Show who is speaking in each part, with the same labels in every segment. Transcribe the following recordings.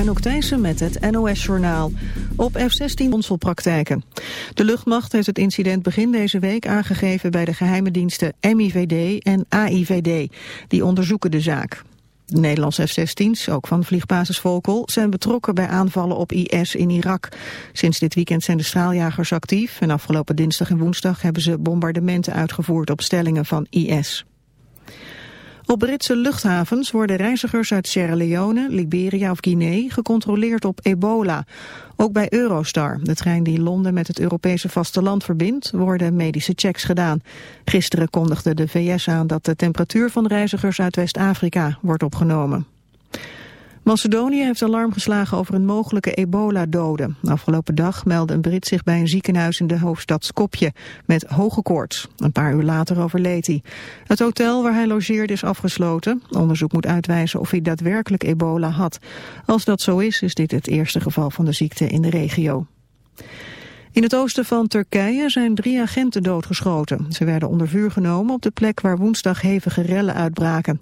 Speaker 1: Anouk Thijssen met het NOS-journaal. Op F-16 onselpraktijken. De luchtmacht heeft het incident begin deze week aangegeven bij de geheime diensten MIVD en AIVD. Die onderzoeken de zaak. De Nederlandse F-16's, ook van vliegbasis Volkel, zijn betrokken bij aanvallen op IS in Irak. Sinds dit weekend zijn de straaljagers actief en afgelopen dinsdag en woensdag hebben ze bombardementen uitgevoerd op stellingen van IS. Op Britse luchthavens worden reizigers uit Sierra Leone, Liberia of Guinea gecontroleerd op ebola. Ook bij Eurostar, de trein die Londen met het Europese vasteland verbindt, worden medische checks gedaan. Gisteren kondigde de VS aan dat de temperatuur van reizigers uit West-Afrika wordt opgenomen. Macedonië heeft alarm geslagen over een mogelijke ebola-dode. Afgelopen dag meldde een Brit zich bij een ziekenhuis in de hoofdstad Skopje met hoge koorts. Een paar uur later overleed hij. Het hotel waar hij logeerde is afgesloten. Onderzoek moet uitwijzen of hij daadwerkelijk ebola had. Als dat zo is, is dit het eerste geval van de ziekte in de regio. In het oosten van Turkije zijn drie agenten doodgeschoten. Ze werden onder vuur genomen op de plek waar woensdag hevige rellen uitbraken.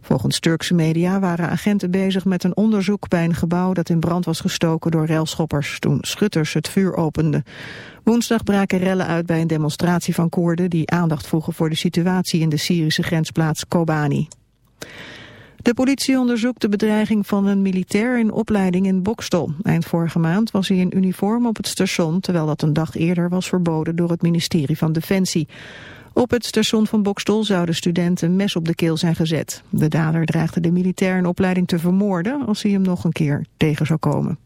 Speaker 1: Volgens Turkse media waren agenten bezig met een onderzoek bij een gebouw dat in brand was gestoken door relschoppers toen schutters het vuur openden. Woensdag braken rellen uit bij een demonstratie van Koerden die aandacht vroegen voor de situatie in de Syrische grensplaats Kobani. De politie onderzoekt de bedreiging van een militair in opleiding in Bokstel. Eind vorige maand was hij in uniform op het station... terwijl dat een dag eerder was verboden door het ministerie van Defensie. Op het station van Bokstel zouden studenten een mes op de keel zijn gezet. De dader dreigde de militair in opleiding te vermoorden... als hij hem nog een keer tegen zou komen.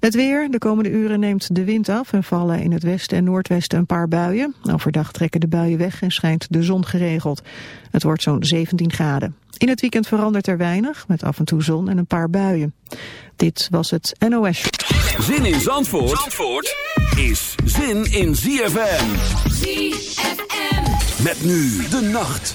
Speaker 1: Het weer. De komende uren neemt de wind af en vallen in het westen en noordwesten een paar buien. Overdag trekken de buien weg en schijnt de zon geregeld. Het wordt zo'n 17 graden. In het weekend verandert er weinig, met af en toe zon en een paar buien. Dit was het NOS.
Speaker 2: Zin in Zandvoort, Zandvoort is zin in ZFM. ZFM. Met nu de nacht.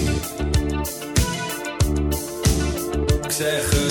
Speaker 3: ik zeg.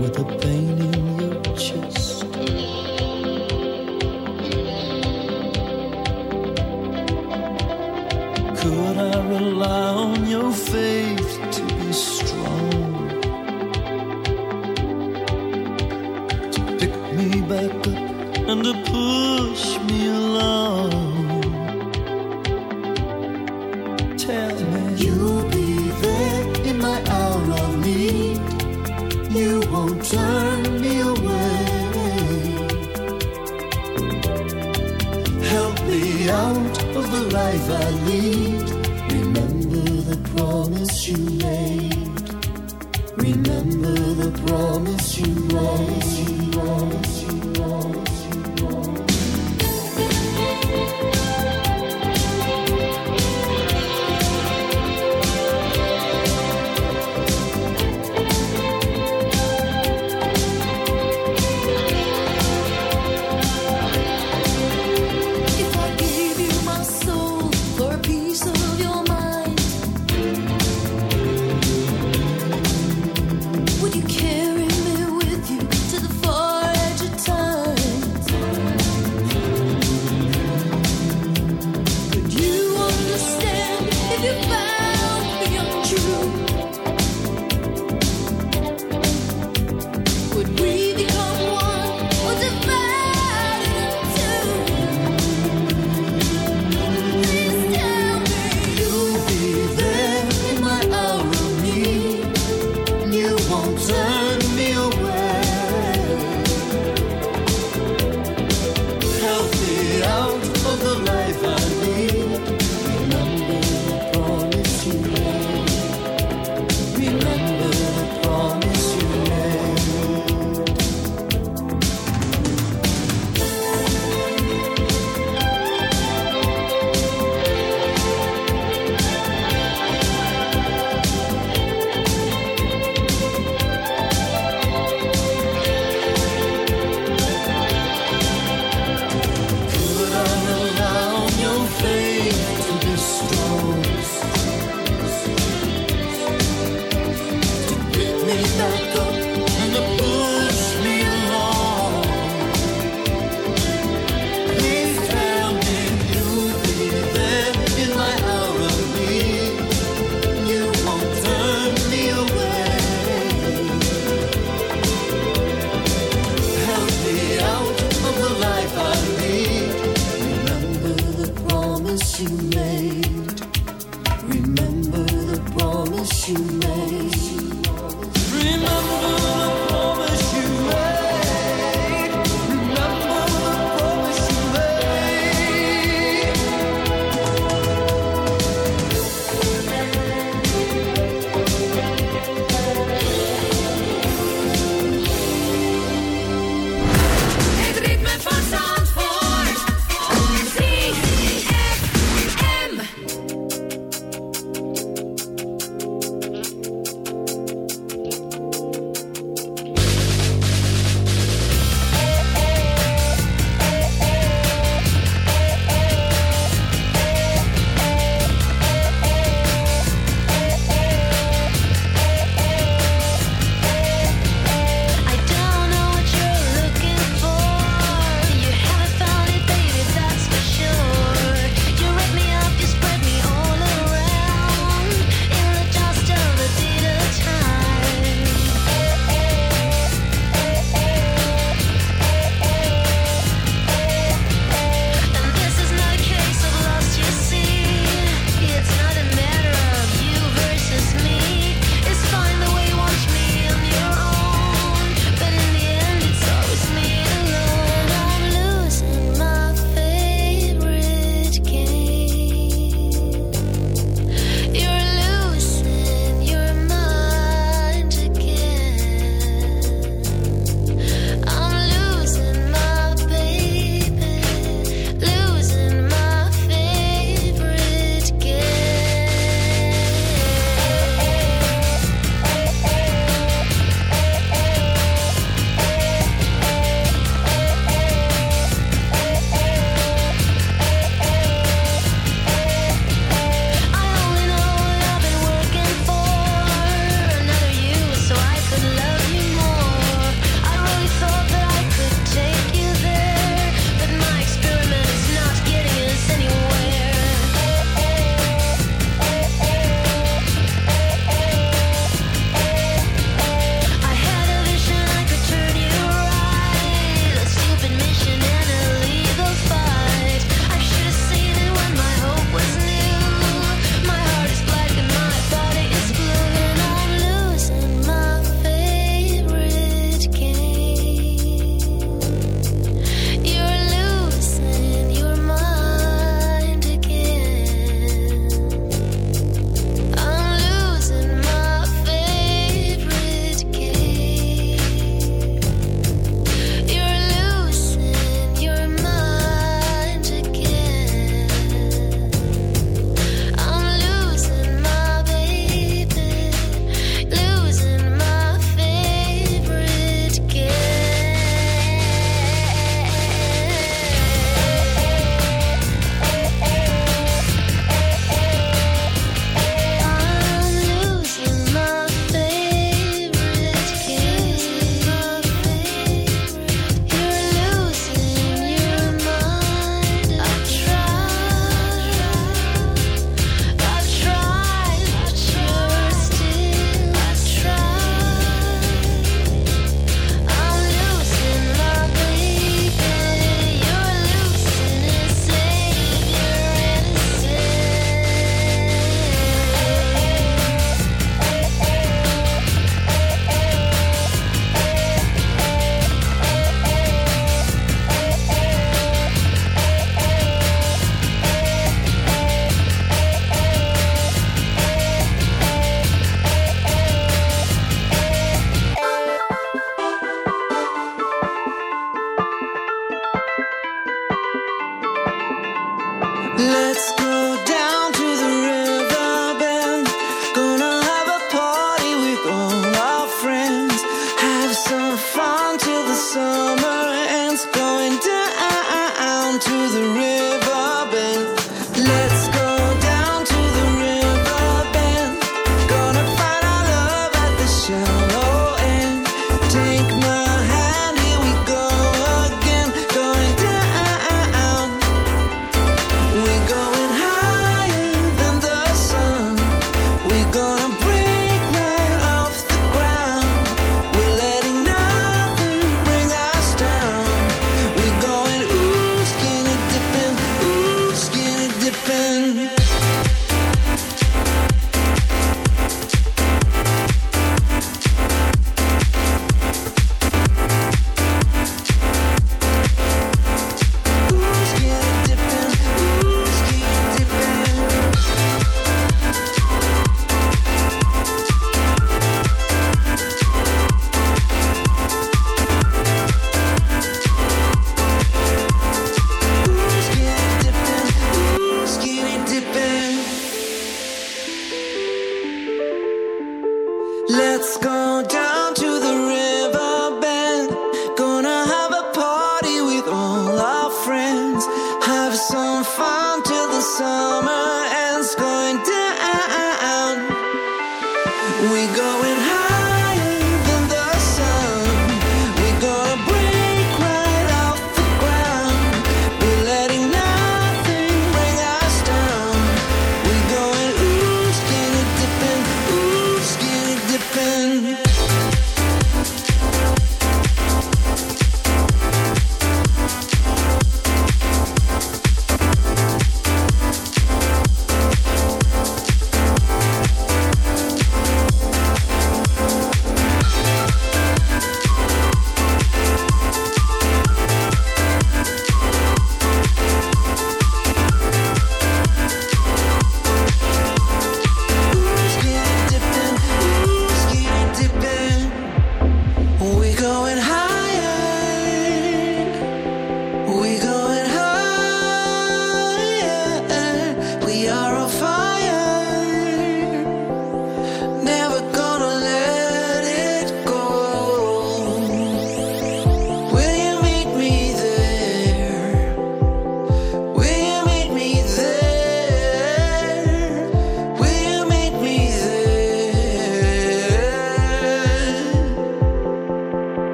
Speaker 4: with a pain in
Speaker 5: your chest.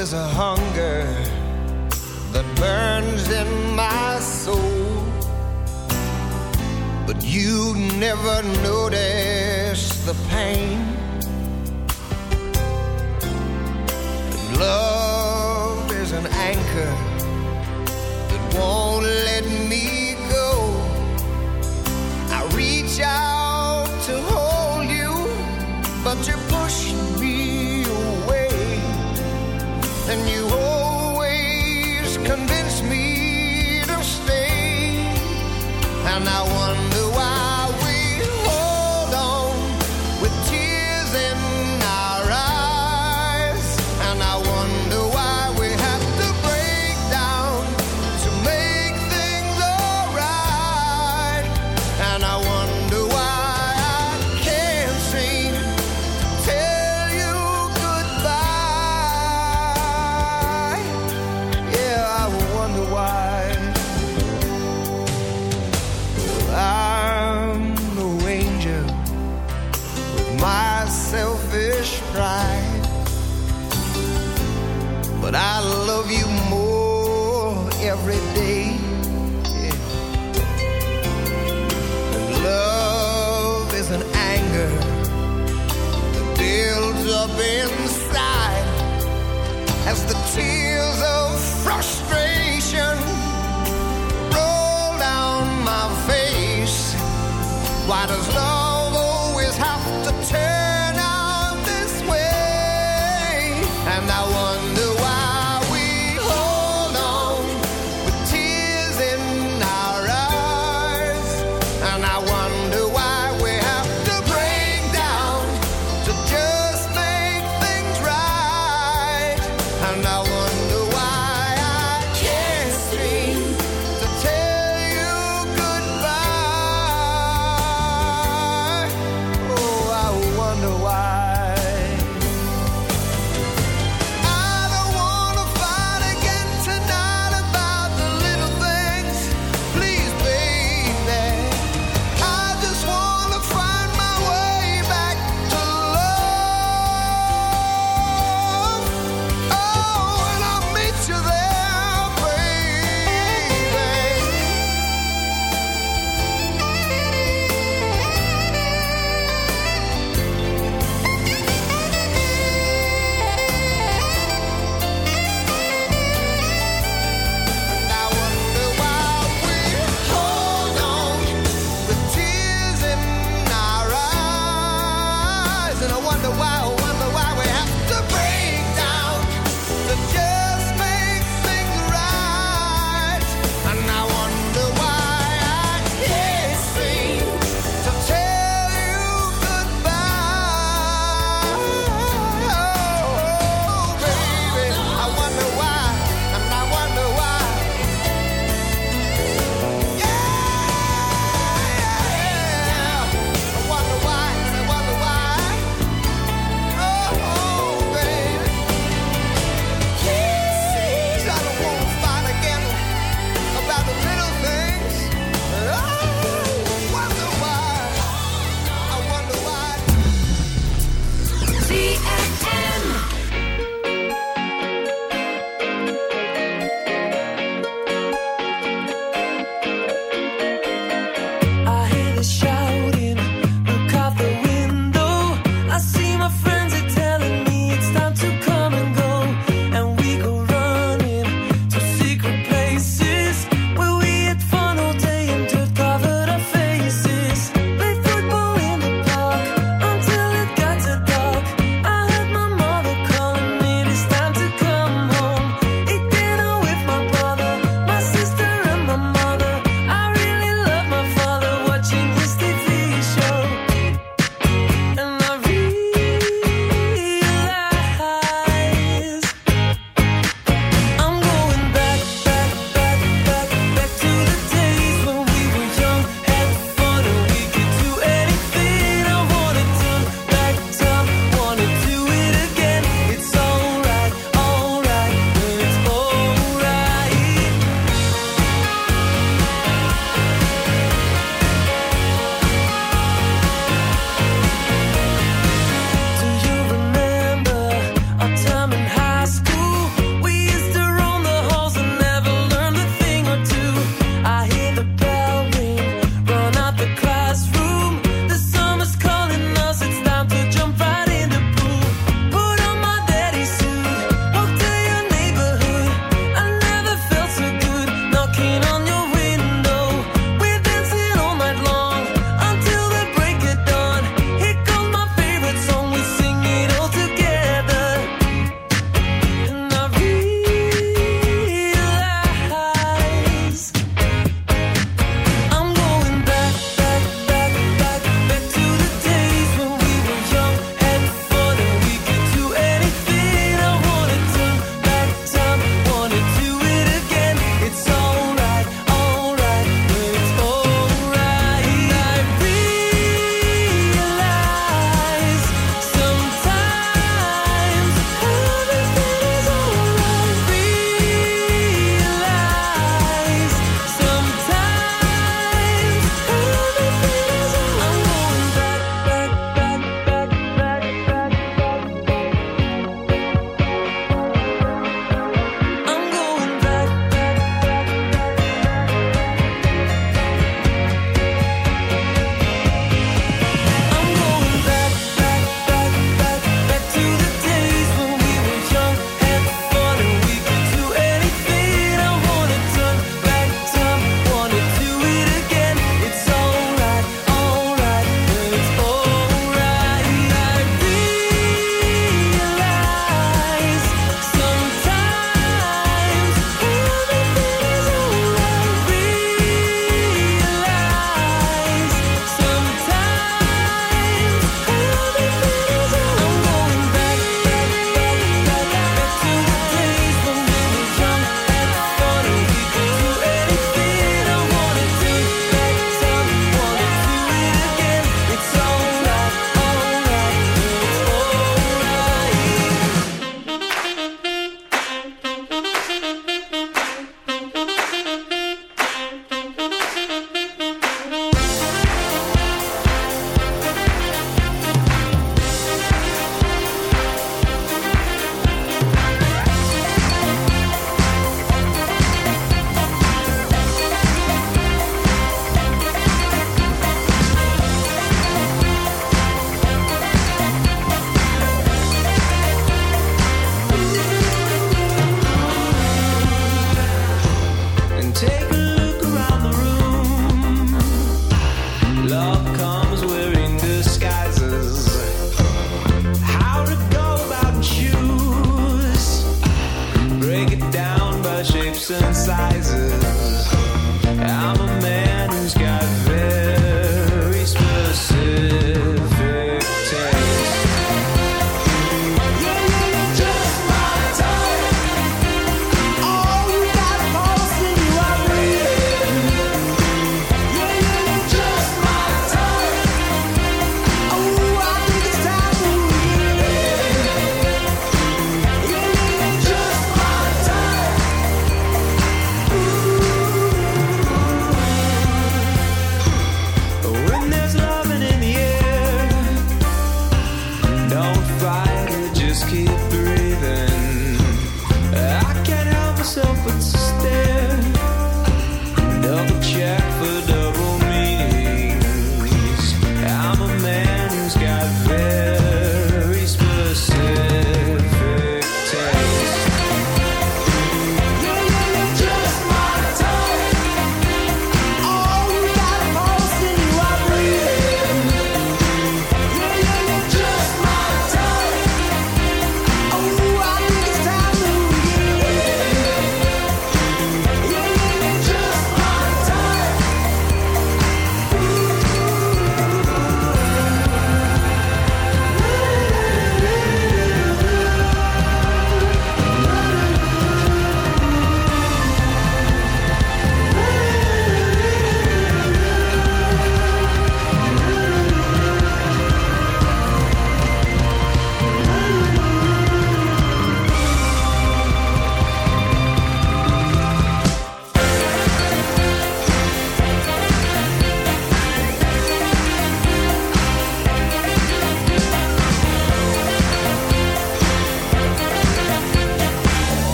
Speaker 4: there's a hunger that
Speaker 6: burns in my soul. But you never notice the pain. And Love is an anchor that won't let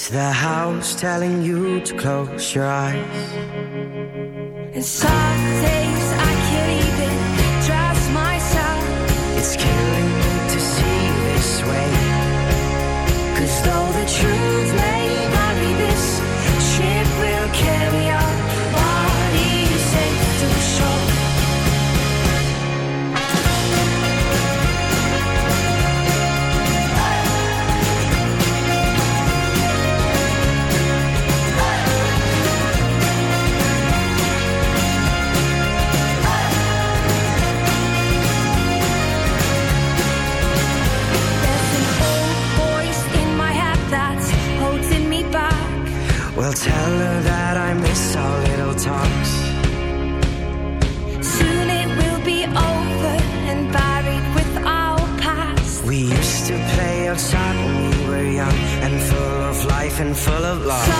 Speaker 6: It's the house
Speaker 7: telling you to close your eyes.
Speaker 8: And some days I can't even trust myself.
Speaker 7: It's killing. full of love.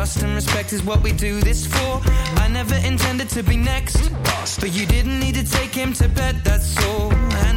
Speaker 4: Trust and respect is what we do this for. I never intended to be next, but you didn't need to take him to bed, that's all.